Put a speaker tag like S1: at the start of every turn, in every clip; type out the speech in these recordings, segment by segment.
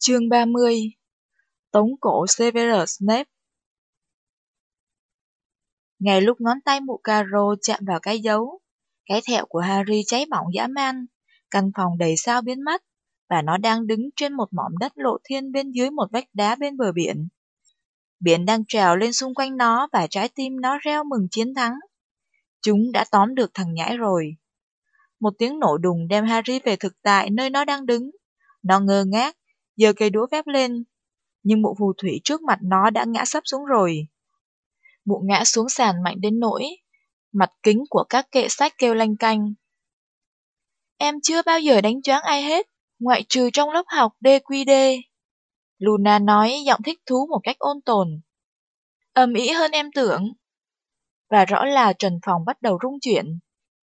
S1: Chương 30 Tống cổ Severus Snape Ngay lúc ngón tay mụ caro chạm vào cái dấu, cái thẹo của Harry cháy bỏng dã man, căn phòng đầy sao biến mất, và nó đang đứng trên một mỏm đất lộ thiên bên dưới một vách đá bên bờ biển. Biển đang trào lên xung quanh nó và trái tim nó reo mừng chiến thắng. Chúng đã tóm được thằng nhãi rồi. Một tiếng nổ đùng đem Harry về thực tại nơi nó đang đứng. Nó ngơ ngác, giơ cây đũa phép lên. Nhưng mụ phù thủy trước mặt nó đã ngã sắp xuống rồi. Mụ ngã xuống sàn mạnh đến nỗi, mặt kính của các kệ sách kêu lanh canh. Em chưa bao giờ đánh choáng ai hết, ngoại trừ trong lớp học DQD. Luna nói giọng thích thú một cách ôn tồn. Ầm ĩ hơn em tưởng. Và rõ là trần phòng bắt đầu rung chuyển.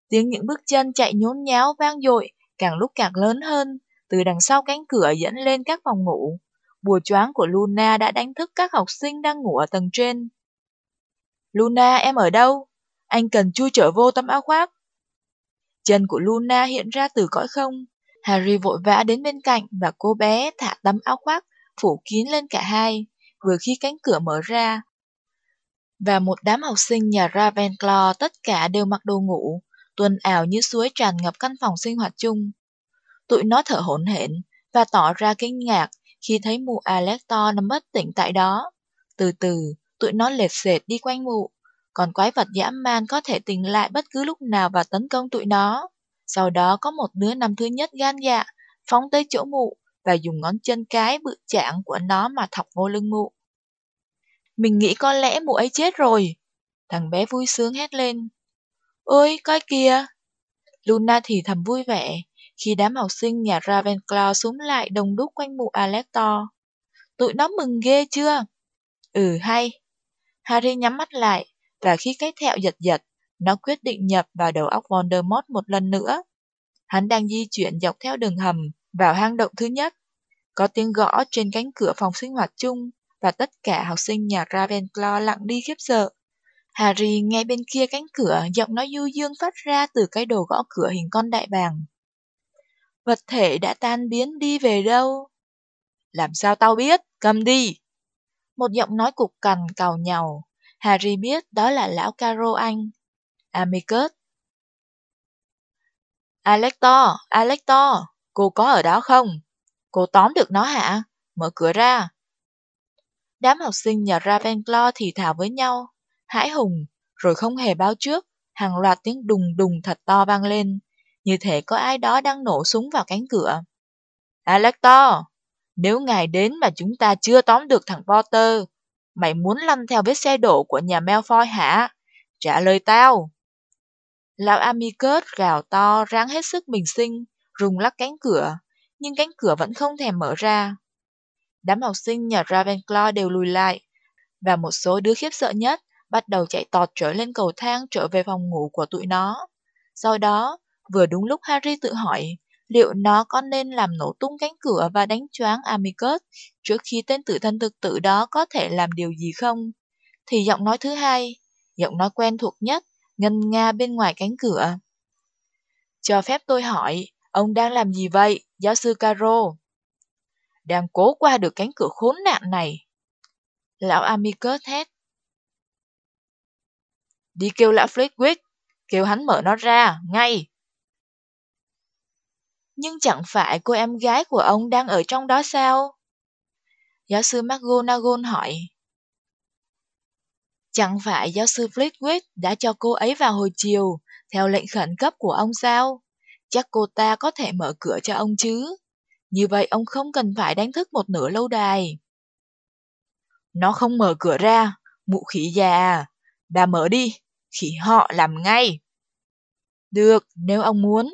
S1: Tiếng những bước chân chạy nhốn nháo vang dội, càng lúc càng lớn hơn, từ đằng sau cánh cửa dẫn lên các phòng ngủ. Bùa choáng của Luna đã đánh thức các học sinh đang ngủ ở tầng trên. Luna, em ở đâu? Anh cần chui trở vô tấm áo khoác. Chân của Luna hiện ra từ cõi không. Harry vội vã đến bên cạnh và cô bé thả tấm áo khoác phủ kín lên cả hai, vừa khi cánh cửa mở ra. Và một đám học sinh nhà Ravenclaw tất cả đều mặc đồ ngủ, tuần ảo như suối tràn ngập căn phòng sinh hoạt chung. Tụi nó thở hổn hển và tỏ ra kinh ngạc khi thấy mụ Alector nằm bất tỉnh tại đó. Từ từ, tụi nó lệt xệt đi quanh mụ, còn quái vật dã man có thể tỉnh lại bất cứ lúc nào và tấn công tụi nó. Sau đó có một đứa năm thứ nhất gan dạ, phóng tới chỗ mụ và dùng ngón chân cái bự chạng của nó mà thọc vô lưng mụ. Mình nghĩ có lẽ mụ ấy chết rồi. Thằng bé vui sướng hét lên. Ôi, coi kìa! Luna thì thầm vui vẻ, khi đám học sinh nhà Ravenclaw xuống lại đông đúc quanh mụ Alector. Tụi nó mừng ghê chưa? Ừ hay. Harry nhắm mắt lại, và khi cái thẹo giật giật, nó quyết định nhập vào đầu óc Voldemort một lần nữa. Hắn đang di chuyển dọc theo đường hầm vào hang động thứ nhất. Có tiếng gõ trên cánh cửa phòng sinh hoạt chung và tất cả học sinh nhà Ravenclaw lặng đi khiếp sợ. Harry nghe bên kia cánh cửa giọng nói du dương phát ra từ cái đồ gõ cửa hình con đại bàng. Vật thể đã tan biến đi về đâu? Làm sao tao biết? Cầm đi! Một giọng nói cục cằn cào nhàu. Harry biết đó là lão Caro Anh. Amicus. Alector, Alector, cô có ở đó không? Cô tóm được nó hả? Mở cửa ra. Đám học sinh nhà Ravenclaw thì thào với nhau, hãi hùng, rồi không hề báo trước, hàng loạt tiếng đùng đùng thật to vang lên, như thể có ai đó đang nổ súng vào cánh cửa. Alector, nếu ngài đến mà chúng ta chưa tóm được thằng Potter, mày muốn lăn theo vết xe đổ của nhà Malfoy hả? Trả lời tao. Lão Amicus gào to ráng hết sức bình sinh, rung lắc cánh cửa, nhưng cánh cửa vẫn không thèm mở ra. Đám học sinh nhà Ravenclaw đều lùi lại, và một số đứa khiếp sợ nhất bắt đầu chạy tọt trở lên cầu thang trở về phòng ngủ của tụi nó. Sau đó, vừa đúng lúc Harry tự hỏi liệu nó có nên làm nổ tung cánh cửa và đánh choáng Amicus trước khi tên tử thân thực tử đó có thể làm điều gì không, thì giọng nói thứ hai, giọng nói quen thuộc nhất, ngân nga bên ngoài cánh cửa. Cho phép tôi hỏi, ông đang làm gì vậy, giáo sư Caro? Đang cố qua được cánh cửa khốn nạn này. Lão Amicus hét Đi kêu lão Flitwick, kêu hắn mở nó ra, ngay. Nhưng chẳng phải cô em gái của ông đang ở trong đó sao? Giáo sư McGonagall hỏi. Chẳng phải giáo sư Flitwick đã cho cô ấy vào hồi chiều, theo lệnh khẩn cấp của ông sao? Chắc cô ta có thể mở cửa cho ông chứ. Như vậy ông không cần phải đánh thức một nửa lâu đài. Nó không mở cửa ra, mụ khỉ già. Bà mở đi, khỉ họ làm ngay. Được, nếu ông muốn.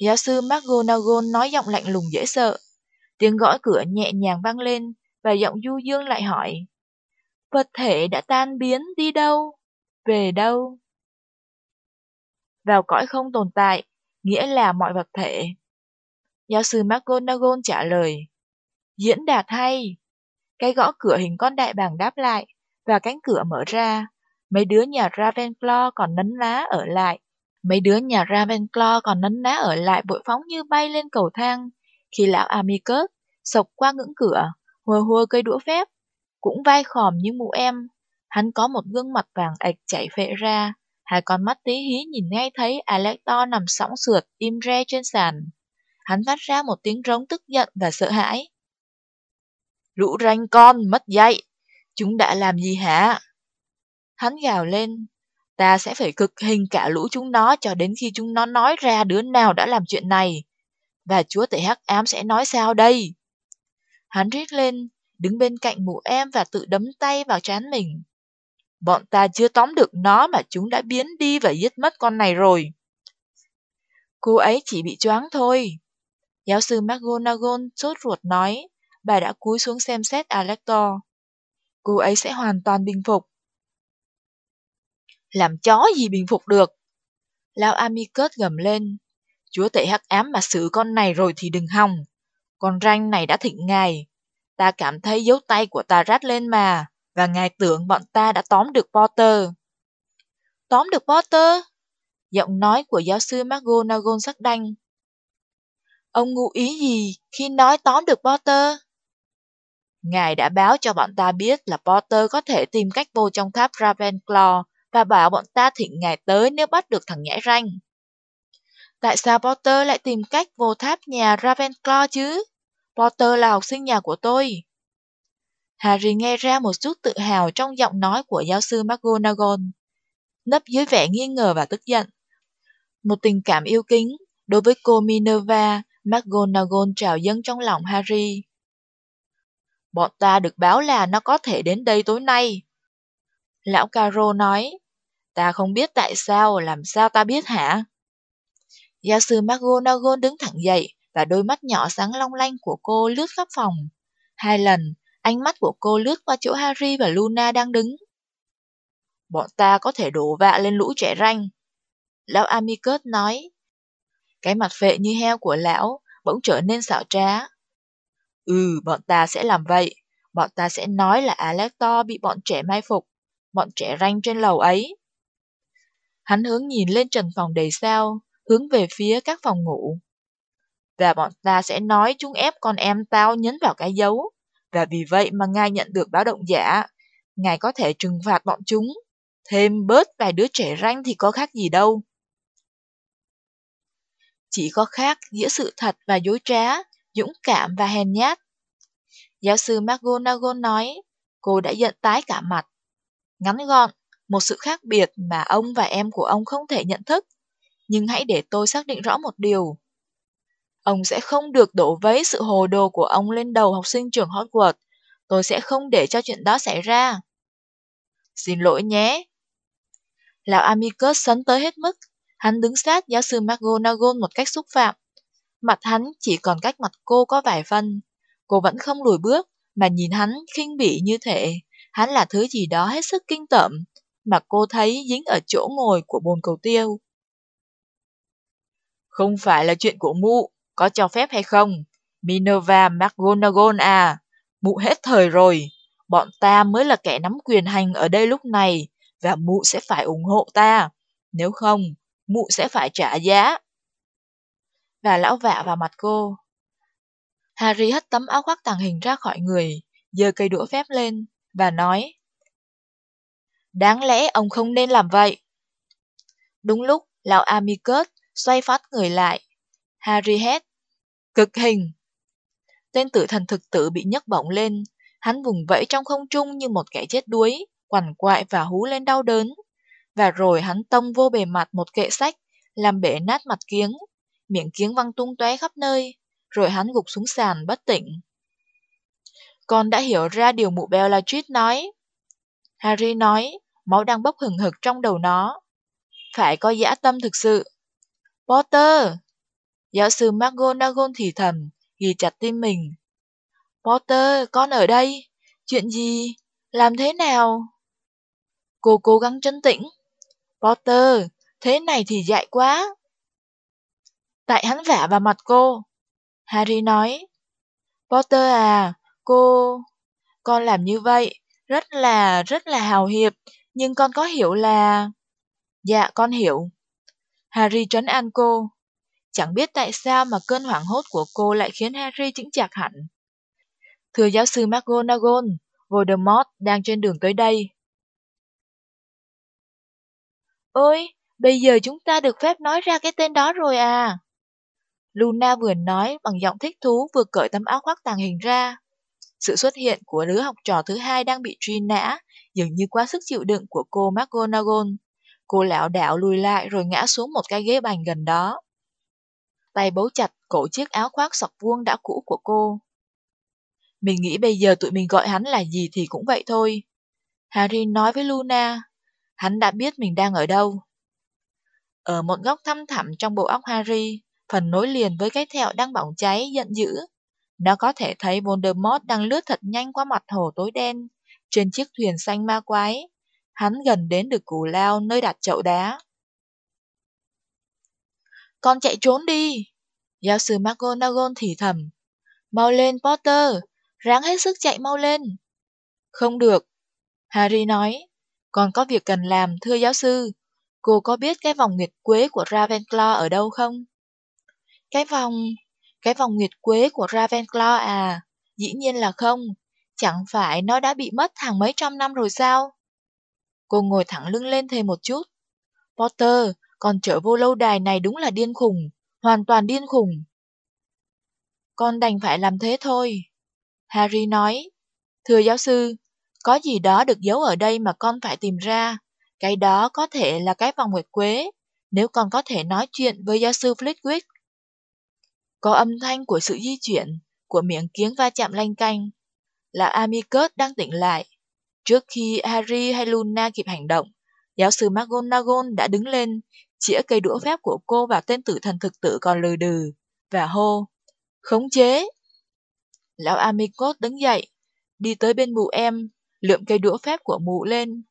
S1: Giáo sư McGonagall nói giọng lạnh lùng dễ sợ. Tiếng gõ cửa nhẹ nhàng vang lên và giọng du dương lại hỏi. Vật thể đã tan biến đi đâu? Về đâu? Vào cõi không tồn tại, nghĩa là mọi vật thể. Giáo sư McGonagall trả lời. Diễn đạt hay. Cái gõ cửa hình con đại bàng đáp lại, và cánh cửa mở ra. Mấy đứa nhà Ravenclaw còn nấn lá ở lại. Mấy đứa nhà Ravenclaw còn nấn ná ở lại bội phóng như bay lên cầu thang, khi lão Amicus, sộc qua ngưỡng cửa, hùa hùa cây đũa phép, cũng vai khòm như mụ em. Hắn có một gương mặt vàng ạch chảy phệ ra, hai con mắt tí hí nhìn ngay thấy Alector nằm sóng sượt, im re trên sàn. Hắn phát ra một tiếng rống tức giận và sợ hãi. Lũ ranh con, mất dạy! Chúng đã làm gì hả? Hắn gào lên, ta sẽ phải cực hình cả lũ chúng nó cho đến khi chúng nó nói ra đứa nào đã làm chuyện này. Và chúa tể hắc ám sẽ nói sao đây? Hắn rít lên, đứng bên cạnh mụ em và tự đấm tay vào trán mình. Bọn ta chưa tóm được nó mà chúng đã biến đi và giết mất con này rồi. Cô ấy chỉ bị choáng thôi. Giáo sư McGonagall sốt ruột nói, bà đã cúi xuống xem xét Alector. Cô ấy sẽ hoàn toàn bình phục. Làm chó gì bình phục được? Lão Amicus gầm lên. Chúa tể hắc ám mà xử con này rồi thì đừng hòng. Con ranh này đã thịnh ngài. Ta cảm thấy dấu tay của ta rát lên mà, và ngài tưởng bọn ta đã tóm được Potter. Tóm được Potter? Giọng nói của giáo sư McGonagall sắc đanh. Ông ngụ ý gì khi nói tóm được Potter? Ngài đã báo cho bọn ta biết là Potter có thể tìm cách vô trong tháp Ravenclaw và bảo bọn ta thịnh ngài tới nếu bắt được thằng nhãi ranh. Tại sao Potter lại tìm cách vô tháp nhà Ravenclaw chứ? Potter là học sinh nhà của tôi. Harry nghe ra một chút tự hào trong giọng nói của giáo sư McGonagall, nấp dưới vẻ nghi ngờ và tức giận. Một tình cảm yêu kính đối với cô Minerva, McGonagall trào dâng trong lòng Harry. Bọn ta được báo là nó có thể đến đây tối nay. Lão Caro nói, ta không biết tại sao, làm sao ta biết hả? Giáo sư McGonagall đứng thẳng dậy và đôi mắt nhỏ sáng long lanh của cô lướt khắp phòng. Hai lần, ánh mắt của cô lướt qua chỗ Harry và Luna đang đứng. Bọn ta có thể đổ vạ lên lũ trẻ ranh. Lão Amicus nói. Cái mặt phệ như heo của lão bỗng trở nên xảo trá. Ừ, bọn ta sẽ làm vậy. Bọn ta sẽ nói là Alector bị bọn trẻ mai phục. Bọn trẻ ranh trên lầu ấy. Hắn hướng nhìn lên trần phòng đầy sao, hướng về phía các phòng ngủ. Và bọn ta sẽ nói chúng ép con em tao nhấn vào cái dấu. Và vì vậy mà ngài nhận được báo động giả. Ngài có thể trừng phạt bọn chúng. Thêm bớt vài đứa trẻ ranh thì có khác gì đâu. Chỉ có khác giữa sự thật và dối trá, dũng cảm và hèn nhát. Giáo sư McGonagall nói, cô đã giận tái cả mặt. Ngắn gọn, một sự khác biệt mà ông và em của ông không thể nhận thức. Nhưng hãy để tôi xác định rõ một điều. Ông sẽ không được đổ vấy sự hồ đồ của ông lên đầu học sinh trường Hogwarts. Tôi sẽ không để cho chuyện đó xảy ra. Xin lỗi nhé. Lão Amicus sấn tới hết mức. Hắn đứng sát giáo sư McGonagall một cách xúc phạm. Mặt hắn chỉ còn cách mặt cô có vài phân. Cô vẫn không lùi bước, mà nhìn hắn khinh bỉ như thế hắn là thứ gì đó hết sức kinh tởm, mà cô thấy dính ở chỗ ngồi của bồn cầu tiêu. Không phải là chuyện của mụ, có cho phép hay không? Minerva McGonagall à, mụ hết thời rồi. Bọn ta mới là kẻ nắm quyền hành ở đây lúc này, và mụ sẽ phải ủng hộ ta. Nếu không, mụ sẽ phải trả giá. Và lão vạ vào mặt cô. Harry hất tấm áo khoác tàng hình ra khỏi người, giơ cây đũa phép lên, và nói. Đáng lẽ ông không nên làm vậy. Đúng lúc, lão Amicus xoay phát người lại. Harry hét. Cực hình! Tên tử thần thực tử bị nhấc bổng lên. Hắn vùng vẫy trong không trung như một kẻ chết đuối, quằn quại và hú lên đau đớn. Và rồi hắn tông vô bề mặt một kệ sách, làm bể nát mặt kiếng. Miệng kiếng văng tung tóe khắp nơi, rồi hắn gục xuống sàn bất tỉnh. Con đã hiểu ra điều mụ Bellatrix nói. Harry nói, máu đang bốc hừng hực trong đầu nó. Phải có dã tâm thực sự. Potter! Giáo sư McGonagall thì thầm, ghi chặt tim mình. Potter, con ở đây. Chuyện gì? Làm thế nào? Cô cố gắng trấn tĩnh. Potter, thế này thì dại quá. Tại hắn vả vào mặt cô. Harry nói. Potter à, cô... Con làm như vậy, rất là, rất là hào hiệp, nhưng con có hiểu là... Dạ, con hiểu. Harry trấn an cô. Chẳng biết tại sao mà cơn hoảng hốt của cô lại khiến Harry chững chạc hẳn. Thưa giáo sư McGonagall, Voldemort đang trên đường tới đây. Ôi, bây giờ chúng ta được phép nói ra cái tên đó rồi à. Luna vừa nói bằng giọng thích thú vừa cởi tấm áo khoác tàng hình ra. Sự xuất hiện của đứa học trò thứ hai đang bị truy nã dường như quá sức chịu đựng của cô McGonagall. Cô lão đảo lùi lại rồi ngã xuống một cái ghế bành gần đó. Tay bấu chặt cổ chiếc áo khoác sọc vuông đã cũ của cô. Mình nghĩ bây giờ tụi mình gọi hắn là gì thì cũng vậy thôi. Harry nói với Luna. Hắn đã biết mình đang ở đâu. Ở một góc thăm thẳm trong bộ óc Harry, phần nối liền với cái thẹo đang bỏng cháy giận dữ. Nó có thể thấy Voldemort đang lướt thật nhanh qua mặt hồ tối đen, trên chiếc thuyền xanh ma quái. Hắn gần đến được củ lao nơi đặt chậu đá. Con chạy trốn đi! Giáo sư McGonagall thì thầm. Mau lên Potter, ráng hết sức chạy mau lên. Không được, Harry nói. Còn có việc cần làm, thưa giáo sư. Cô có biết cái vòng nguyệt quế của Ravenclaw ở đâu không? Cái vòng... Cái vòng nguyệt quế của Ravenclaw à? Dĩ nhiên là không. Chẳng phải nó đã bị mất hàng mấy trăm năm rồi sao? Cô ngồi thẳng lưng lên thêm một chút. Potter, con trở vô lâu đài này đúng là điên khùng. Hoàn toàn điên khùng. Con đành phải làm thế thôi. Harry nói. Thưa giáo sư, có gì đó được giấu ở đây mà con phải tìm ra. Cái đó có thể là cái vòng nguyệt quế, nếu con có thể nói chuyện với giáo sư Flitwick. Có âm thanh của sự di chuyển, của miệng kiếng va chạm lanh canh. Là Amicus đang tỉnh lại. Trước khi Harry hay Luna kịp hành động, giáo sư McGonagall đã đứng lên, chĩa cây đũa phép của cô vào tên tử thần thực tử còn lừ đừ, và hô, khống chế. Lão Amicus đứng dậy, đi tới bên mụ em, lượm cây đũa phép của mụ lên,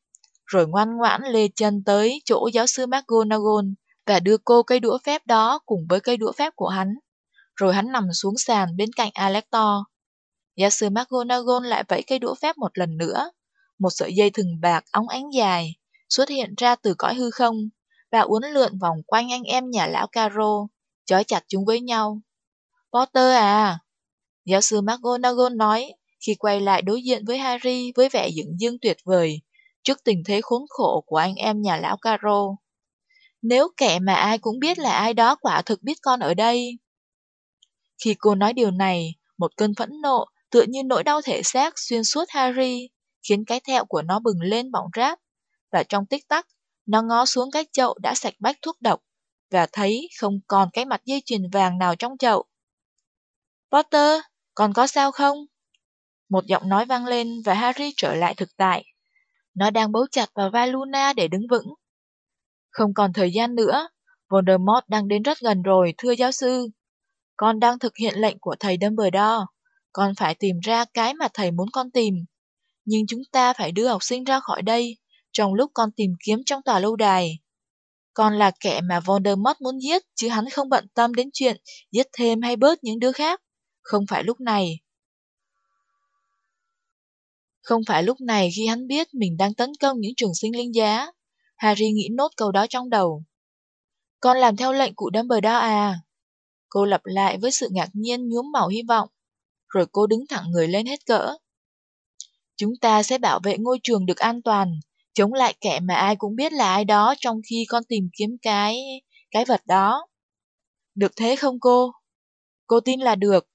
S1: rồi ngoan ngoãn lê chân tới chỗ giáo sư McGonagall và đưa cô cây đũa phép đó cùng với cây đũa phép của hắn. Rồi hắn nằm xuống sàn bên cạnh Alector. Giáo sư McGonagall lại vẫy cây đũa phép một lần nữa. Một sợi dây thừng bạc óng ánh dài xuất hiện ra từ cõi hư không và uốn lượn vòng quanh anh em nhà lão Caro, chói chặt chúng với nhau. Potter à! Giáo sư McGonagall nói khi quay lại đối diện với Harry với vẻ dựng dưng tuyệt vời trước tình thế khốn khổ của anh em nhà lão Caro. Nếu kẻ mà ai cũng biết là ai đó quả thực biết con ở đây. Khi cô nói điều này, một cơn phẫn nộ tựa như nỗi đau thể xác xuyên suốt Harry, khiến cái thẹo của nó bừng lên bỏng rát, và trong tích tắc, nó ngó xuống cái chậu đã sạch bách thuốc độc, và thấy không còn cái mặt dây chuyền vàng nào trong chậu. Potter, còn có sao không? Một giọng nói vang lên và Harry trở lại thực tại. Nó đang bấu chặt vào vai Luna để đứng vững. Không còn thời gian nữa, Voldemort đang đến rất gần rồi, thưa giáo sư. Con đang thực hiện lệnh của thầy Dumbledore. Con phải tìm ra cái mà thầy muốn con tìm. Nhưng chúng ta phải đưa học sinh ra khỏi đây, trong lúc con tìm kiếm trong tòa lâu đài. Con là kẻ mà Voldemort muốn giết, chứ hắn không bận tâm đến chuyện giết thêm hay bớt những đứa khác. Không phải lúc này. Không phải lúc này khi hắn biết mình đang tấn công những trường sinh linh giá. Harry nghĩ nốt câu đó trong đầu. Con làm theo lệnh của Dumbledore à? Cô lặp lại với sự ngạc nhiên nhuốm màu hy vọng. Rồi cô đứng thẳng người lên hết cỡ. Chúng ta sẽ bảo vệ ngôi trường được an toàn, chống lại kẻ mà ai cũng biết là ai đó trong khi con tìm kiếm cái... cái vật đó. Được thế không cô? Cô tin là được.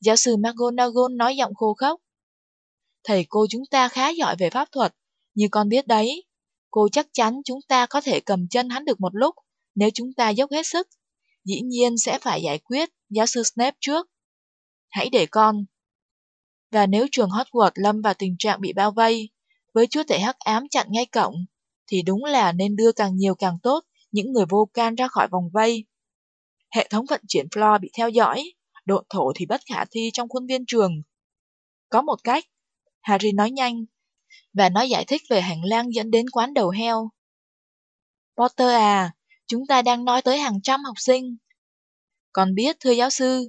S1: Giáo sư McGonagall nói giọng khô khốc. Thầy cô chúng ta khá giỏi về pháp thuật, như con biết đấy. Cô chắc chắn chúng ta có thể cầm chân hắn được một lúc, nếu chúng ta dốc hết sức. Dĩ nhiên sẽ phải giải quyết giáo sư Snape trước. Hãy để con. Và nếu trường Hogwarts lâm vào tình trạng bị bao vây, với chúa tể hắc ám chặn ngay cổng, thì đúng là nên đưa càng nhiều càng tốt những người vô can ra khỏi vòng vây. Hệ thống vận chuyển floor bị theo dõi, độ thổ thì bất khả thi trong khuôn viên trường. Có một cách, Harry nói nhanh, và nó giải thích về hành lang dẫn đến quán đầu heo. Potter à, chúng ta đang nói tới hàng trăm học sinh. Còn biết, thưa giáo sư,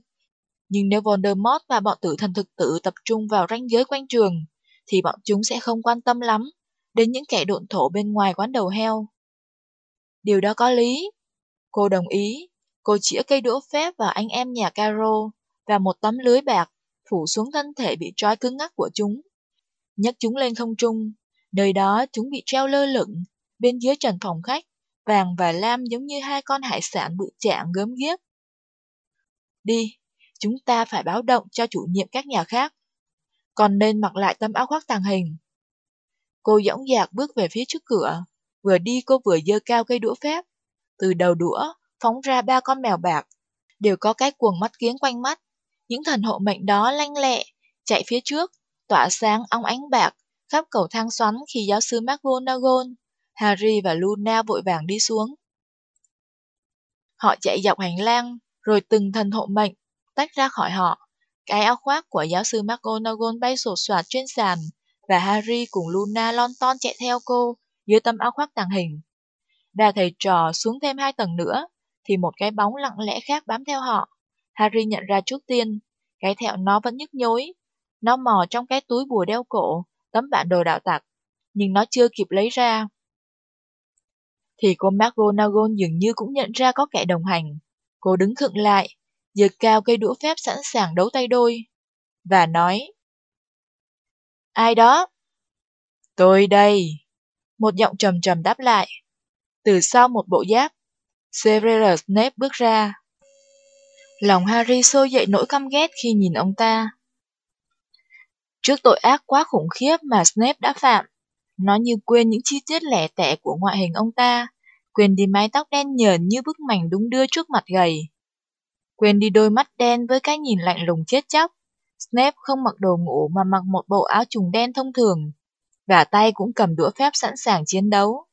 S1: nhưng nếu Voldemort và bọn tử thần thực tử tập trung vào ranh giới quanh trường, thì bọn chúng sẽ không quan tâm lắm đến những kẻ độn thổ bên ngoài quán đầu heo. Điều đó có lý. Cô đồng ý. Cô chĩa cây đũa phép vào anh em nhà Caro và một tấm lưới bạc phủ xuống thân thể bị trói cứng ngắc của chúng. nhấc chúng lên không trung, nơi đó chúng bị treo lơ lửng, bên dưới trần phòng khách, vàng và lam giống như hai con hải sản bự trạng gớm ghiếc. Đi, chúng ta phải báo động cho chủ nhiệm các nhà khác. Còn nên mặc lại tấm áo khoác tàng hình. Cô dõng dạc bước về phía trước cửa, vừa đi cô vừa dơ cao cây đũa phép. Từ đầu đũa, phóng ra ba con mèo bạc, đều có cái cuồng mắt kiến quanh mắt. Những thần hộ mệnh đó lanh lẹ, chạy phía trước, tỏa sáng ong ánh bạc, khắp cầu thang xoắn khi giáo sư McGonagall, Harry và Luna vội vàng đi xuống. Họ chạy dọc hành lang, rồi từng thần hộ mệnh, tách ra khỏi họ. Cái áo khoác của giáo sư McGonagall bay sột soạt trên sàn, và Harry cùng Luna lon ton chạy theo cô, dưới tấm áo khoác tàng hình. Và thầy trò xuống thêm hai tầng nữa, thì một cái bóng lặng lẽ khác bám theo họ. Harry nhận ra trước tiên, cái thẹo nó vẫn nhức nhối. Nó mò trong cái túi bùa đeo cổ, tấm bản đồ đạo tặc, nhưng nó chưa kịp lấy ra. Thì cô McGonagall dường như cũng nhận ra có kẻ đồng hành. Cô đứng khựng lại, giơ cao cây đũa phép sẵn sàng đấu tay đôi, và nói Ai đó? Tôi đây. Một giọng trầm trầm đáp lại. Từ sau một bộ giáp, Severus Snape bước ra. Lòng Harry sôi dậy nỗi căm ghét khi nhìn ông ta. Trước tội ác quá khủng khiếp mà Snape đã phạm, nó như quên những chi tiết lẻ tẻ của ngoại hình ông ta, quên đi mái tóc đen nhờn như bức mảnh đúng đưa trước mặt gầy. Quên đi đôi mắt đen với cái nhìn lạnh lùng chết chóc. Snape không mặc đồ ngủ mà mặc một bộ áo trùng đen thông thường, và tay cũng cầm đũa phép sẵn sàng chiến đấu.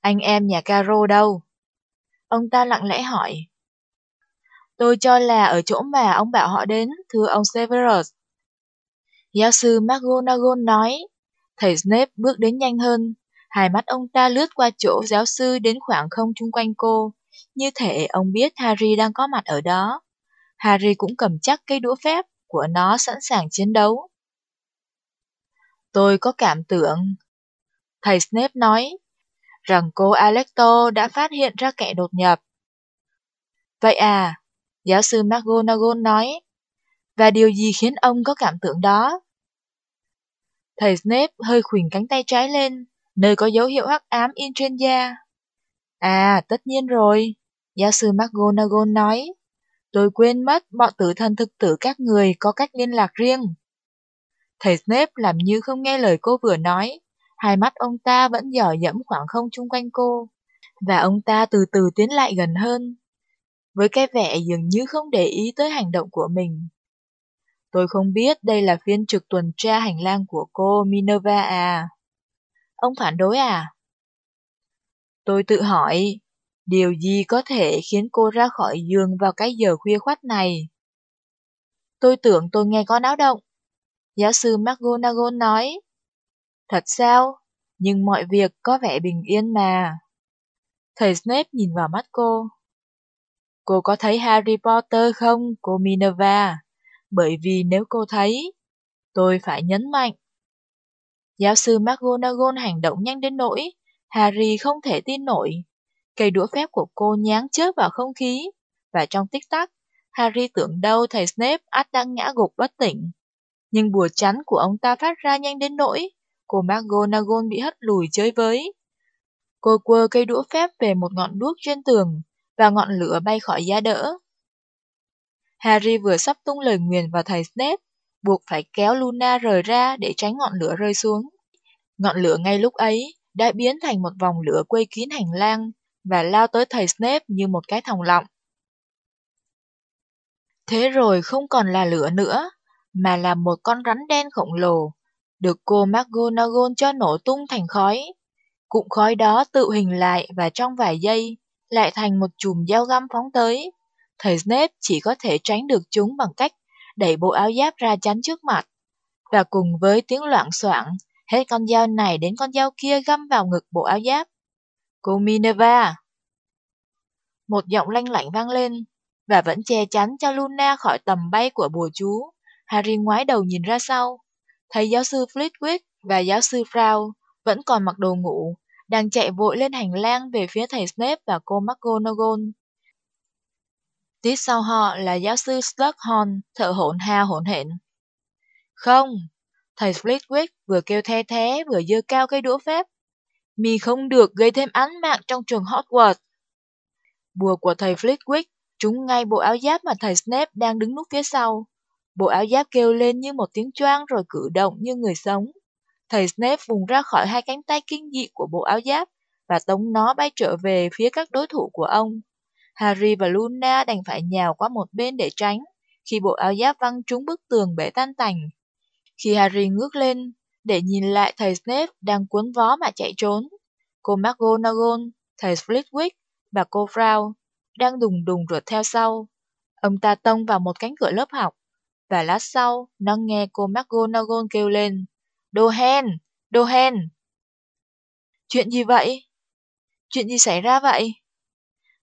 S1: Anh em nhà Caro đâu? Ông ta lặng lẽ hỏi. Tôi cho là ở chỗ mà ông bảo họ đến, thưa ông Severus. Giáo sư McGonagall nói. Thầy Snape bước đến nhanh hơn. Hai mắt ông ta lướt qua chỗ giáo sư đến khoảng không chung quanh cô. Như thể ông biết Harry đang có mặt ở đó. Harry cũng cầm chắc cây đũa phép của nó sẵn sàng chiến đấu. Tôi có cảm tưởng, thầy Snape nói, rằng cô Alecto đã phát hiện ra kẻ đột nhập. Vậy à, giáo sư McGonagall nói, và điều gì khiến ông có cảm tưởng đó? Thầy Snape hơi khuỳnh cánh tay trái lên, nơi có dấu hiệu hắc ám in trên da. À, tất nhiên rồi, giáo sư McGonagall nói. Tôi quên mất bọn tử thần thực tử các người có cách liên lạc riêng. Thầy Snape làm như không nghe lời cô vừa nói, hai mắt ông ta vẫn dò dẫm khoảng không chung quanh cô, và ông ta từ từ tiến lại gần hơn, với cái vẻ dường như không để ý tới hành động của mình. Tôi không biết đây là phiên trực tuần tra hành lang của cô Minerva à. Ông phản đối à? Tôi tự hỏi, điều gì có thể khiến cô ra khỏi giường vào cái giờ khuya khoắt này? Tôi tưởng tôi nghe có náo động. Giáo sư McGonagall nói. Thật sao? Nhưng mọi việc có vẻ bình yên mà. Thầy Snape nhìn vào mắt cô. Cô có thấy Harry Potter không, cô Minerva? Bởi vì nếu cô thấy, tôi phải nhấn mạnh. Giáo sư McGonagall hành động nhanh đến nỗi, Harry không thể tin nổi. Cây đũa phép của cô nháng chớp vào không khí, và trong tích tắc, Harry tưởng đâu thầy Snape ắt đang ngã gục bất tỉnh. Nhưng bùa chắn của ông ta phát ra nhanh đến nỗi, cô McGonagall bị hất lùi chơi với. Cô quơ cây đũa phép về một ngọn đuốc trên tường, và ngọn lửa bay khỏi da đỡ. Harry vừa sắp tung lời nguyền vào thầy Snape, buộc phải kéo Luna rời ra để tránh ngọn lửa rơi xuống. Ngọn lửa ngay lúc ấy đã biến thành một vòng lửa quây kín hành lang và lao tới thầy Snape như một cái thòng lọng. Thế rồi không còn là lửa nữa, mà là một con rắn đen khổng lồ, được cô McGonagall cho nổ tung thành khói. Cụm khói đó tự hình lại và trong vài giây lại thành một chùm dao găm phóng tới. Thầy Snape chỉ có thể tránh được chúng bằng cách đẩy bộ áo giáp ra chắn trước mặt. Và cùng với tiếng loạn soạn, hết con dao này đến con dao kia găm vào ngực bộ áo giáp. Cô Minerva! Một giọng lanh lảnh vang lên, và vẫn che chắn cho Luna khỏi tầm bay của bùa chú. Harry ngoái đầu nhìn ra sau, thấy giáo sư Flitwick và giáo sư Frau vẫn còn mặc đồ ngủ, đang chạy vội lên hành lang về phía thầy Snape và cô McGonagall. Tiếp sau họ là giáo sư Slughorn, thợ hỗn ha hỗn hển. Không, thầy Flitwick vừa kêu the thế vừa dơ cao cây đũa phép. Mi không được gây thêm án mạng trong trường Hogwarts. Bùa của thầy Flitwick trúng ngay bộ áo giáp mà thầy Snape đang đứng núp phía sau. Bộ áo giáp kêu lên như một tiếng choang rồi cử động như người sống. Thầy Snape vùng ra khỏi hai cánh tay kinh dị của bộ áo giáp và tống nó bay trở về phía các đối thủ của ông. Harry và Luna đành phải nhào qua một bên để tránh khi bộ áo giáp văng trúng bức tường bể tan tành. Khi Harry ngước lên để nhìn lại thầy Snape đang cuốn vó mà chạy trốn, cô McGonagall, thầy Flitwick và cô Frau đang đùng đùng rượt theo sau. Ông ta tông vào một cánh cửa lớp học, và lát sau, nó nghe cô McGonagall kêu lên, "Dohen, Dohen! Chuyện gì vậy? Chuyện gì xảy ra vậy?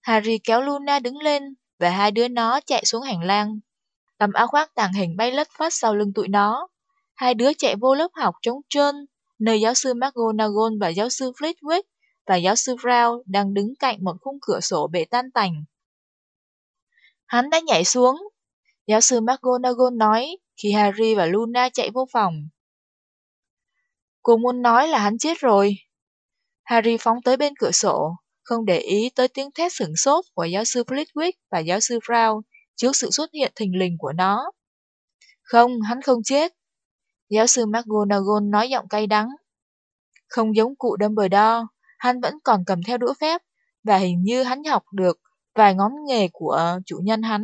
S1: Harry kéo Luna đứng lên, và hai đứa nó chạy xuống hành lang. Tấm áo khoác tàng hình bay lất phất sau lưng tụi nó. Hai đứa chạy vô lớp học trống trơn, nơi giáo sư McGonagall và giáo sư Flitwick và giáo sư Brown đang đứng cạnh một khung cửa sổ bể tan tành. Hắn đã nhảy xuống, giáo sư McGonagall nói khi Harry và Luna chạy vô phòng. Cô muốn nói là hắn chết rồi. Harry phóng tới bên cửa sổ, không để ý tới tiếng thét sửng sốt của giáo sư Flitwick và giáo sư Brown trước sự xuất hiện thình lình của nó. Không, hắn không chết. Giáo sư McGonagall nói giọng cay đắng. Không giống cụ Dumbledore, hắn vẫn còn cầm theo đũa phép, và hình như hắn học được vài ngón nghề của chủ nhân hắn.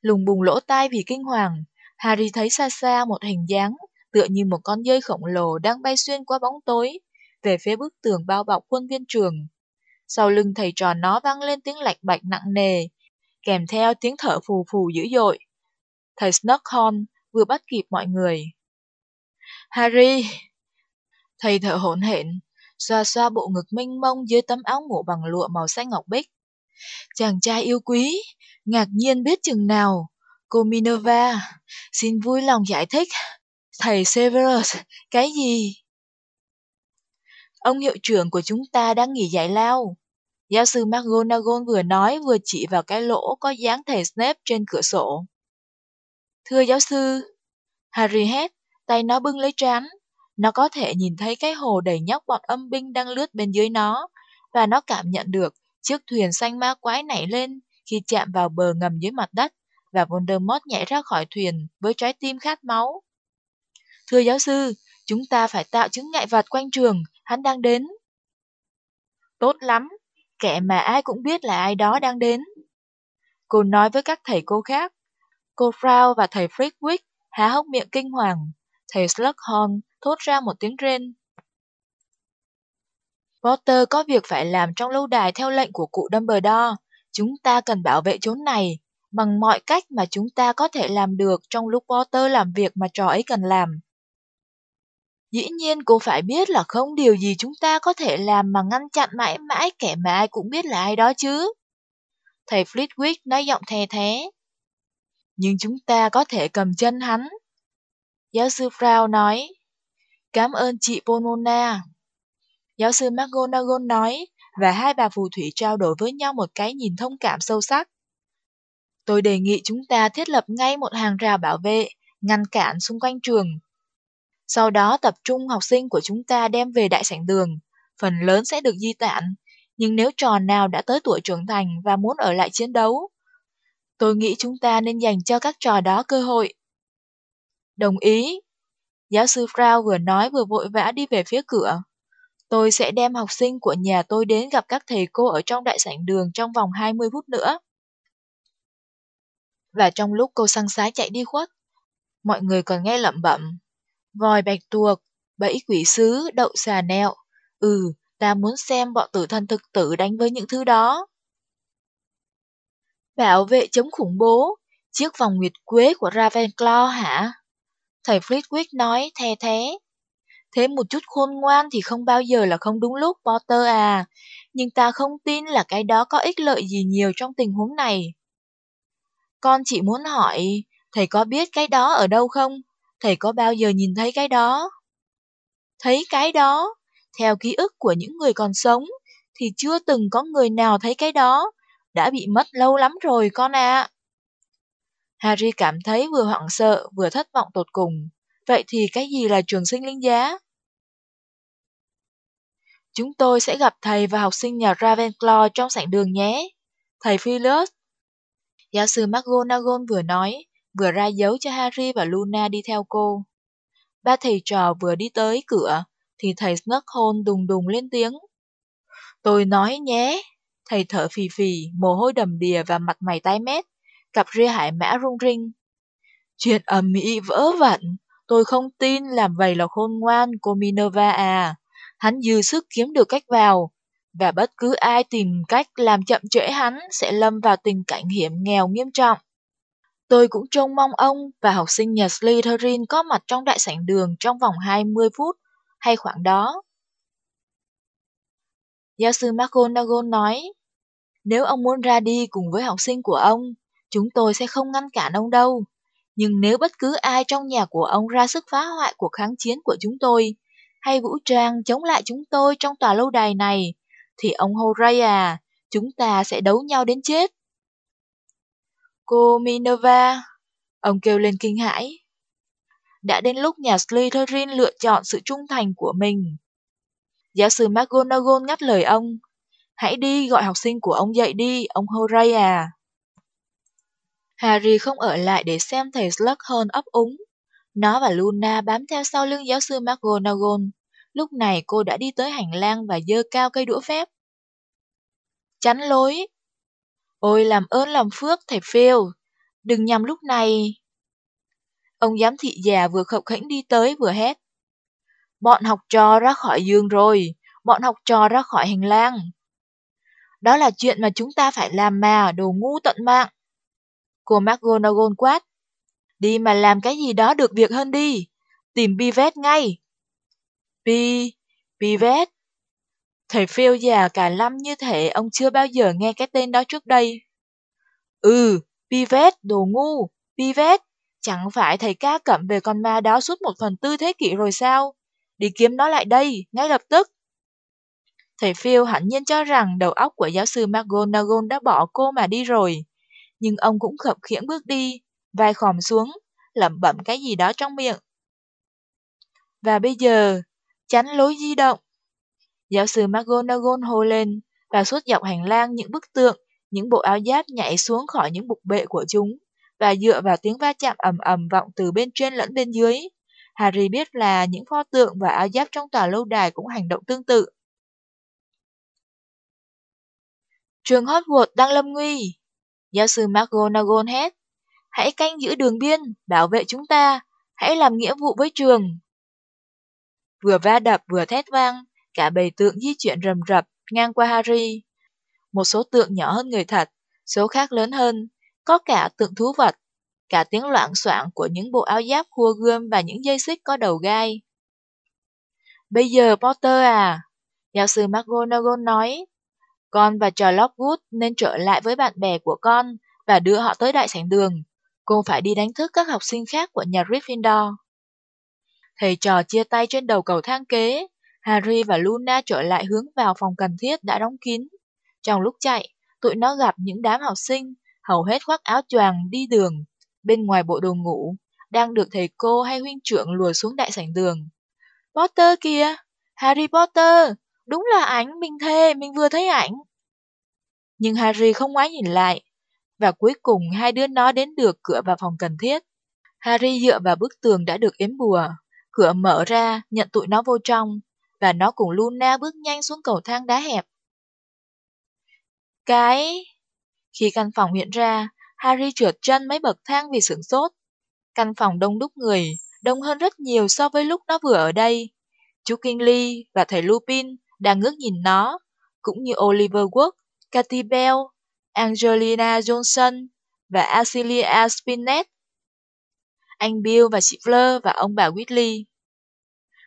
S1: Lùng bùng lỗ tai vì kinh hoàng, Harry thấy xa xa một hình dáng, tựa như một con dơi khổng lồ đang bay xuyên qua bóng tối, về phía bức tường bao bọc khuôn viên trường. Sau lưng thầy trò nó vang lên tiếng lạch bạch nặng nề, kèm theo tiếng thở phù phù dữ dội. Thầy Snuckhorn vừa bắt kịp mọi người. Harry! Thầy thở hổn hển, xoa xoa bộ ngực mênh mông dưới tấm áo ngủ bằng lụa màu xanh ngọc bích. Chàng trai yêu quý, ngạc nhiên biết chừng nào. Cô Minerva, xin vui lòng giải thích. Thầy Severus, cái gì? Ông hiệu trưởng của chúng ta đang nghỉ giải lao. Giáo sư McGonagall vừa nói vừa chỉ vào cái lỗ có dáng thầy Snape trên cửa sổ. Thưa giáo sư, Harry hét, tay nó bưng lấy trán. Nó có thể nhìn thấy cái hồ đầy nhóc bọn âm binh đang lướt bên dưới nó, và nó cảm nhận được chiếc thuyền xanh ma quái nảy lên khi chạm vào bờ ngầm dưới mặt đất, và Voldemort nhảy ra khỏi thuyền với trái tim khát máu. Thưa giáo sư, chúng ta phải tạo chứng ngại vật quanh trường, hắn đang đến. Tốt lắm, kẻ mà ai cũng biết là ai đó đang đến. Cô nói với các thầy cô khác. Cô Frau và thầy Frickwick há hốc miệng kinh hoàng. Thầy Slughorn thốt ra một tiếng rên. Potter có việc phải làm trong lâu đài theo lệnh của cụ Dumbledore. Chúng ta cần bảo vệ chốn này bằng mọi cách mà chúng ta có thể làm được trong lúc Potter làm việc mà trò ấy cần làm. Dĩ nhiên cô phải biết là không điều gì chúng ta có thể làm mà ngăn chặn mãi mãi kẻ mà ai cũng biết là ai đó chứ. Thầy Flitwick nói giọng thè thế. Nhưng chúng ta có thể cầm chân hắn. Giáo sư Frau nói. Cảm ơn chị Pomona. Giáo sư McGonagall nói, và hai bà phù thủy trao đổi với nhau một cái nhìn thông cảm sâu sắc. Tôi đề nghị chúng ta thiết lập ngay một hàng rào bảo vệ, ngăn cản xung quanh trường. Sau đó tập trung học sinh của chúng ta đem về đại sảnh đường, phần lớn sẽ được di tản. Nhưng nếu trò nào đã tới tuổi trưởng thành và muốn ở lại chiến đấu, tôi nghĩ chúng ta nên dành cho các trò đó cơ hội. Đồng ý. Giáo sư Frau vừa nói vừa vội vã đi về phía cửa. Tôi sẽ đem học sinh của nhà tôi đến gặp các thầy cô ở trong đại sảnh đường trong vòng 20 phút nữa. Và trong lúc cô săn sái chạy đi khuất, mọi người còn nghe lẩm bẩm. Vòi bạch tuộc, bẫy quỷ sứ, đậu xà nẹo. Ừ, ta muốn xem bọn tử thần thực tử đánh với những thứ đó. Bảo vệ chống khủng bố, chiếc vòng nguyệt quế của Ravenclaw hả? Thầy Flitwick nói the thế. Thế một chút khôn ngoan thì không bao giờ là không đúng lúc, Potter à. Nhưng ta không tin là cái đó có ích lợi gì nhiều trong tình huống này. Con chỉ muốn hỏi, thầy có biết cái đó ở đâu không? Thầy có bao giờ nhìn thấy cái đó? Thấy cái đó? Theo ký ức của những người còn sống, thì chưa từng có người nào thấy cái đó. đã bị mất lâu lắm rồi con ạ. Harry cảm thấy vừa hoảng sợ vừa thất vọng tột cùng. Vậy thì cái gì là trường sinh linh giá? Chúng tôi sẽ gặp thầy và học sinh nhà Ravenclaw trong sảnh đường nhé. Thầy Phyllis. Giáo sư McGonagall vừa nói, vừa ra dấu cho Harry và Luna đi theo cô. Ba thầy trò vừa đi tới cửa, thì thầy Slughorn đùng đùng lên tiếng. Tôi nói nhé, thầy thở phì phì, mồ hôi đầm đìa và mặt mày tái mét, cặp ria hải mã rung rinh. Chuyện ầm ĩ vỡ vặn, tôi không tin làm vậy là khôn ngoan cô Minerva à. Hắn dư sức kiếm được cách vào, và bất cứ ai tìm cách làm chậm trễ hắn sẽ lâm vào tình cảnh hiểm nghèo nghiêm trọng. Tôi cũng trông mong ông và học sinh nhà Slytherin có mặt trong đại sảnh đường trong vòng 20 phút hay khoảng đó. Giáo sư McGonagall nói, nếu ông muốn ra đi cùng với học sinh của ông, chúng tôi sẽ không ngăn cản ông đâu. Nhưng nếu bất cứ ai trong nhà của ông ra sức phá hoại cuộc kháng chiến của chúng tôi, hay vũ trang chống lại chúng tôi trong tòa lâu đài này, thì ông Horay à, chúng ta sẽ đấu nhau đến chết. Cô Minerva, ông kêu lên kinh hãi. Đã đến lúc nhà Slytherin lựa chọn sự trung thành của mình. Giáo sư McGonagall ngắt lời ông. Hãy đi gọi học sinh của ông dậy đi, ông Horay à. Harry không ở lại để xem thầy Slughorn ấp úng. Nó và Luna bám theo sau lưng giáo sư McGonagall. Lúc này cô đã đi tới hành lang và dơ cao cây đũa phép. Chắn lối. Ôi làm ơn làm phước thầy phiêu đừng nhầm lúc này. Ông giám thị già vừa khập khẽnh đi tới vừa hét. Bọn học trò ra khỏi giường rồi, bọn học trò ra khỏi hành lang. Đó là chuyện mà chúng ta phải làm mà, đồ ngu tận mạng. Cô McGonagall quát. Đi mà làm cái gì đó được việc hơn đi. Tìm Pivet ngay. Pi... Pivet. Thầy Phil già cả lắm như thể ông chưa bao giờ nghe cái tên đó trước đây. Ừ, Pivet, đồ ngu. Pivet. Chẳng phải thầy ca cẩm về con ma đó suốt một phần tư thế kỷ rồi sao? Đi kiếm nó lại đây, ngay lập tức. Thầy Phil hẳn nhiên cho rằng đầu óc của giáo sư McGonagall đã bỏ cô mà đi rồi. Nhưng ông cũng khập khiễng bước đi, vai khòm xuống, lẩm bẩm cái gì đó trong miệng. Và bây giờ, tránh lối di động. Giáo sư McGonagall hô lên, và suốt dọc hành lang những bức tượng, những bộ áo giáp nhảy xuống khỏi những bục bệ của chúng, và dựa vào tiếng va chạm ầm ầm vọng từ bên trên lẫn bên dưới. Harry biết là những pho tượng và áo giáp trong tòa lâu đài cũng hành động tương tự. Trường Hogwarts đang lâm nguy. Giáo sư McGonagall hét. Hãy canh giữ đường biên, bảo vệ chúng ta. Hãy làm nghĩa vụ với trường. Vừa va đập vừa thét vang, cả bầy tượng di chuyển rầm rập ngang qua Harry. Một số tượng nhỏ hơn người thật, số khác lớn hơn, có cả tượng thú vật, cả tiếng loạn soạn của những bộ áo giáp khua gươm và những dây xích có đầu gai. Bây giờ Potter à, giáo sư McGonagall nói, con và trò Lockwood nên trở lại với bạn bè của con và đưa họ tới đại sảnh đường. Cô phải đi đánh thức các học sinh khác của nhà Gryffindor. Thầy trò chia tay trên đầu cầu thang kế. Harry và Luna trở lại hướng vào phòng cần thiết đã đóng kín. Trong lúc chạy, tụi nó gặp những đám học sinh, hầu hết khoác áo choàng đi đường, bên ngoài bộ đồ ngủ, đang được thầy cô hay huynh trưởng lùa xuống đại sảnh đường. Potter kìa! Harry Potter! Đúng là ảnh, mình thề, mình vừa thấy ảnh. Nhưng Harry không ngoái nhìn lại, và cuối cùng hai đứa nó đến được cửa vào phòng cần thiết. Harry dựa vào bức tường đã được yếm bùa, cửa mở ra, nhận tụi nó vô trong, và nó cùng Luna bước nhanh xuống cầu thang đá hẹp. Cái... Khi căn phòng hiện ra, Harry trượt chân mấy bậc thang vì sửng sốt. Căn phòng đông đúc người, đông hơn rất nhiều so với lúc nó vừa ở đây. Chú Kingley và thầy Lupin đang ngước nhìn nó, cũng như Oliver Wood, Cathy Bell, Angelina Johnson và Acilia Spinett. Anh Bill và chị Fleur và ông bà Whitley.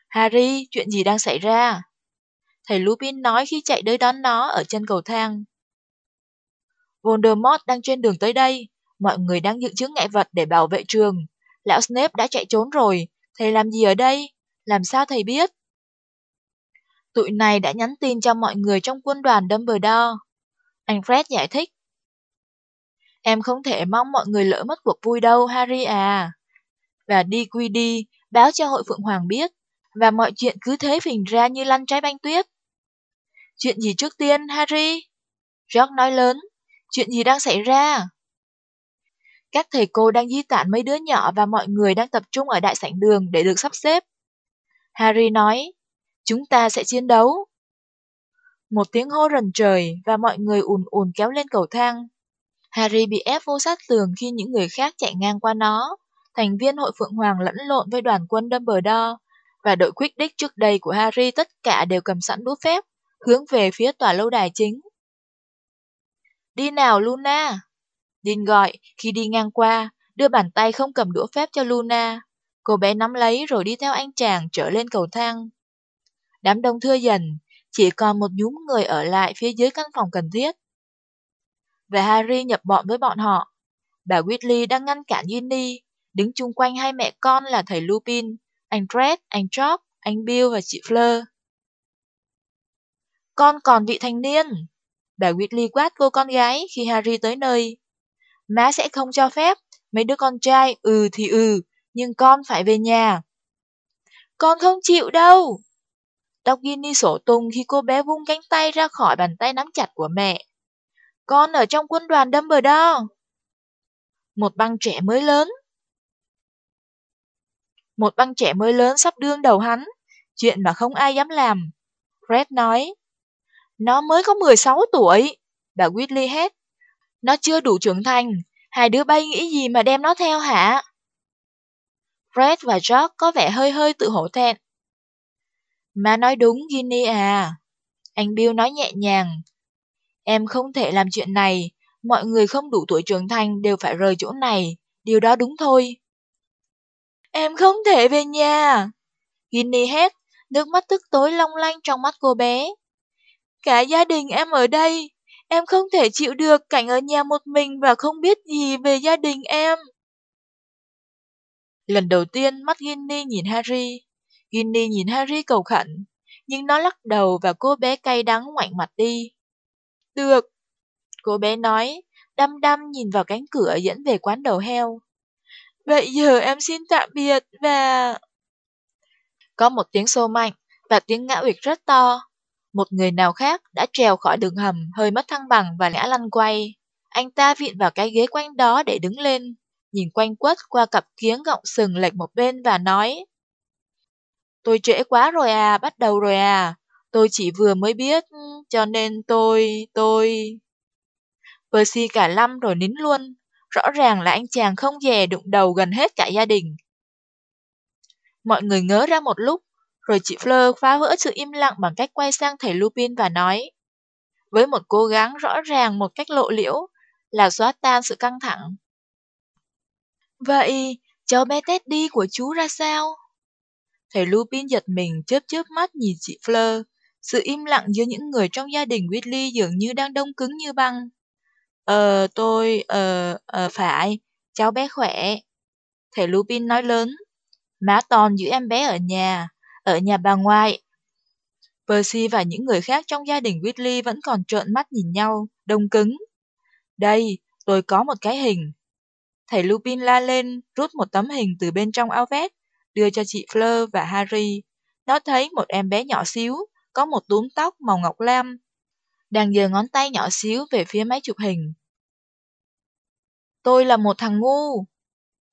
S1: Harry, chuyện gì đang xảy ra? Thầy Lupin nói khi chạy tới đón nó ở chân cầu thang. Voldemort đang trên đường tới đây, mọi người đang dựng chướng ngại vật để bảo vệ trường. Lão Snape đã chạy trốn rồi, thầy làm gì ở đây? Làm sao thầy biết? Tụi này đã nhắn tin cho mọi người trong quân đoàn Dumbledore. Anh Fred giải thích. Em không thể mong mọi người lỡ mất cuộc vui đâu, Harry à. Và đi quy đi, báo cho hội Phượng Hoàng biết, và mọi chuyện cứ thế phình ra như lăn trái banh tuyết. Chuyện gì trước tiên, Harry? George nói lớn, chuyện gì đang xảy ra? Các thầy cô đang di tản mấy đứa nhỏ và mọi người đang tập trung ở đại sảnh đường để được sắp xếp. Harry nói, chúng ta sẽ chiến đấu. Một tiếng hô rần trời và mọi người ùn ùn kéo lên cầu thang. Harry bị ép vô sát tường khi những người khác chạy ngang qua nó. Thành viên hội Phượng Hoàng lẫn lộn với đoàn quân Dumbledore và đội quyết đích trước đây của Harry tất cả đều cầm sẵn đũa phép, hướng về phía tòa lâu đài chính. Đi nào Luna! Dean gọi khi đi ngang qua, đưa bàn tay không cầm đũa phép cho Luna. Cô bé nắm lấy rồi đi theo anh chàng trở lên cầu thang. Đám đông thưa dần, chỉ còn một nhúm người ở lại phía dưới căn phòng cần thiết. Và Harry nhập bọn với bọn họ. Bà Weasley đang ngăn cản Ginny, đứng chung quanh hai mẹ con là thầy Lupin, anh Fred, anh Job, anh Bill và chị Fleur. Con còn vị thành niên. Bà Whitley quát cô con gái khi Harry tới nơi. Má sẽ không cho phép, mấy đứa con trai ừ thì ừ, nhưng con phải về nhà. Con không chịu đâu. Tóc Ginny sổ tung khi cô bé vung cánh tay ra khỏi bàn tay nắm chặt của mẹ. Con ở trong quân đoàn Dumbledore. Một băng trẻ mới lớn. Một băng trẻ mới lớn sắp đương đầu hắn, chuyện mà không ai dám làm. Fred nói, nó mới có 16 tuổi. Bà Whitley hét, nó chưa đủ trưởng thành, hai đứa bay nghĩ gì mà đem nó theo hả? Fred và George có vẻ hơi hơi tự hổ thẹn. Má nói đúng Ginny à. Anh Bill nói nhẹ nhàng. Em không thể làm chuyện này, mọi người không đủ tuổi trưởng thành đều phải rời chỗ này, điều đó đúng thôi. Em không thể về nhà. Ginny hét, nước mắt tức tối long lanh trong mắt cô bé. Cả gia đình em ở đây, em không thể chịu được cảnh ở nhà một mình và không biết gì về gia đình em. Lần đầu tiên mắt Ginny nhìn Harry, Ginny nhìn Harry cầu khẩn, nhưng nó lắc đầu và cô bé cay đắng ngoảnh mặt đi. Được, cô bé nói, đăm đăm nhìn vào cánh cửa dẫn về quán đầu heo. Vậy giờ em xin tạm biệt và... Có một tiếng xô mạnh và tiếng ngã uyệt rất to. Một người nào khác đã trèo khỏi đường hầm hơi mất thăng bằng và ngã lăn quay. Anh ta vịn vào cái ghế quanh đó để đứng lên, nhìn quanh quất qua cặp kiếng gọng sừng lệch một bên và nói Tôi trễ quá rồi à, bắt đầu rồi à. Tôi chỉ vừa mới biết, cho nên tôi, tôi... Percy cả lăm rồi nín luôn. Rõ ràng là anh chàng không dè đụng đầu gần hết cả gia đình. Mọi người ngớ ra một lúc, rồi chị Fleur phá vỡ sự im lặng bằng cách quay sang thầy Lupin và nói, với một cố gắng rõ ràng một cách lộ liễu, là xóa tan sự căng thẳng. Vậy, cháu bé Teddy của chú ra sao? Thầy Lupin giật mình chớp chớp mắt nhìn chị Fleur. Sự im lặng giữa những người trong gia đình Whitley dường như đang đông cứng như băng. Ờ, tôi, ờ, ờ, phải, cháu bé khỏe. Thầy Lupin nói lớn. Má Toàn giữ em bé ở nhà, ở nhà bà ngoại. Percy và những người khác trong gia đình Whitley vẫn còn trợn mắt nhìn nhau, đông cứng. Đây, tôi có một cái hình. Thầy Lupin la lên, rút một tấm hình từ bên trong áo vest đưa cho chị Fleur và Harry. Nó thấy một em bé nhỏ xíu, có một túm tóc màu ngọc lam, đang giơ ngón tay nhỏ xíu về phía máy chụp hình. Tôi là một thằng ngu.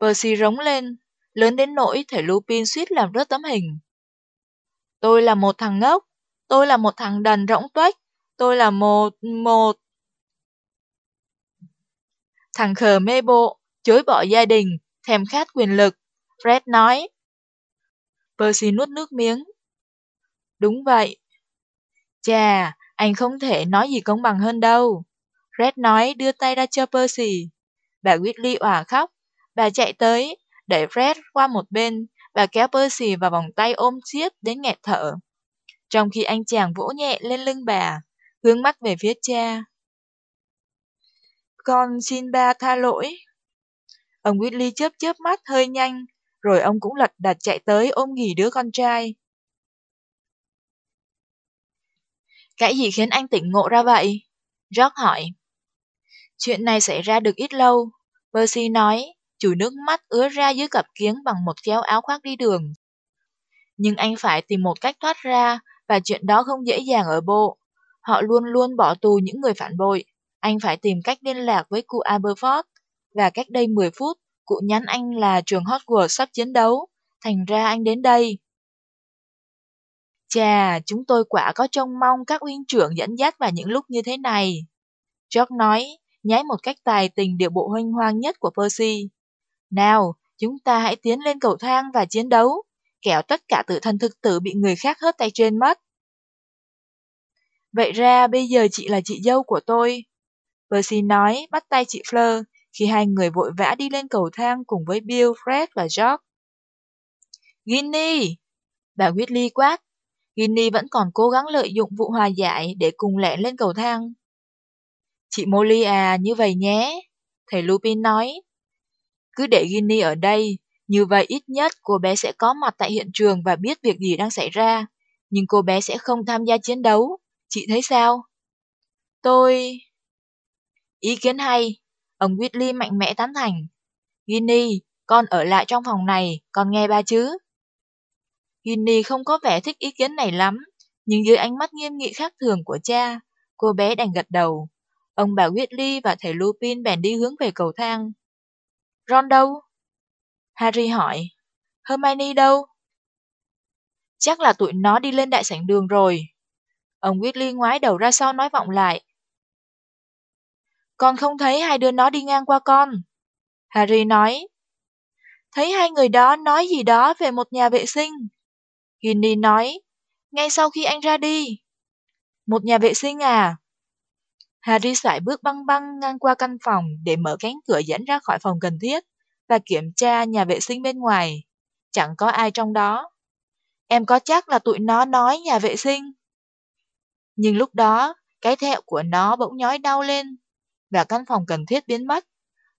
S1: Percy rống lên, lớn đến nỗi thể Lupin suýt làm rớt tấm hình. Tôi là một thằng ngốc, tôi là một thằng đần rỗng tuếch, tôi là một... một... Thằng khờ mê bộ, chối bỏ gia đình, thèm khát quyền lực. Fred nói. Percy nuốt nước miếng. Đúng vậy. Chà, anh không thể nói gì công bằng hơn đâu. Red nói đưa tay ra cho Percy. Bà Whitley òa khóc. Bà chạy tới, đẩy Fred qua một bên và kéo Percy vào vòng tay ôm siết đến nghẹt thở. Trong khi anh chàng vỗ nhẹ lên lưng bà, hướng mắt về phía cha. Con xin ba tha lỗi. Ông Whitley chớp chớp mắt hơi nhanh, rồi ông cũng lật đật chạy tới ôm nghỉ đứa con trai. Cái gì khiến anh tỉnh ngộ ra vậy? George hỏi. Chuyện này xảy ra được ít lâu, Percy nói, chùi nước mắt ứa ra dưới cặp kiếng bằng một kéo áo khoác đi đường. Nhưng anh phải tìm một cách thoát ra, và chuyện đó không dễ dàng ở bộ. Họ luôn luôn bỏ tù những người phản bội. Anh phải tìm cách liên lạc với cụ Aberford. Và cách đây 10 phút, cụ nhắn anh là trường Hogwarts sắp chiến đấu. Thành ra anh đến đây. Chà, chúng tôi quả có trông mong các uyên trưởng dẫn dắt vào những lúc như thế này. George nói, nháy một cách tài tình điệu bộ hoanh hoang nhất của Percy. Nào, chúng ta hãy tiến lên cầu thang và chiến đấu, kẻo tất cả tự thân thực tử bị người khác hớt tay trên mất. Vậy ra bây giờ chị là chị dâu của tôi. Percy nói, bắt tay chị Fleur, khi hai người vội vã đi lên cầu thang cùng với Bill, Fred và George. Ginny! Bà Whitley quát. Ginny vẫn còn cố gắng lợi dụng vụ hòa giải để cùng lẻn lên cầu thang. Chị Molly à, như vậy nhé. Thầy Lupin nói. Cứ để Ginny ở đây, như vậy ít nhất cô bé sẽ có mặt tại hiện trường và biết việc gì đang xảy ra. Nhưng cô bé sẽ không tham gia chiến đấu. Chị thấy sao? Tôi... Ý kiến hay. Ông Whitley mạnh mẽ tán thành. Ginny, con ở lại trong phòng này, con nghe ba chứ? Ginny không có vẻ thích ý kiến này lắm, nhưng dưới ánh mắt nghiêm nghị khác thường của cha, cô bé đành gật đầu. Ông bà Whitley và thầy Lupin bèn đi hướng về cầu thang. Ron đâu? Harry hỏi. Hermione đâu? Chắc là tụi nó đi lên đại sảnh đường rồi. Ông Weasley ngoái đầu ra sau nói vọng lại. Con không thấy hai đứa nó đi ngang qua con. Harry nói. Thấy hai người đó nói gì đó về một nhà vệ sinh. Ginny nói. Ngay sau khi anh ra đi. Một nhà vệ sinh à? Harry sải bước băng băng ngang qua căn phòng để mở cánh cửa dẫn ra khỏi phòng cần thiết và kiểm tra nhà vệ sinh bên ngoài. Chẳng có ai trong đó. Em có chắc là tụi nó nói nhà vệ sinh. Nhưng lúc đó, cái thẹo của nó bỗng nhói đau lên và căn phòng cần thiết biến mất.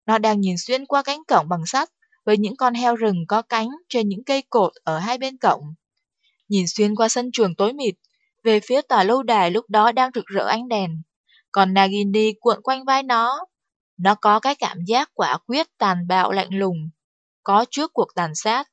S1: Nó đang nhìn xuyên qua cánh cổng bằng sắt với những con heo rừng có cánh trên những cây cột ở hai bên cổng. Nhìn xuyên qua sân trường tối mịt, về phía tòa lâu đài lúc đó đang rực rỡ ánh đèn. Còn Nagini cuộn quanh vai nó. Nó có cái cảm giác quả quyết tàn bạo lạnh lùng, có trước cuộc tàn sát.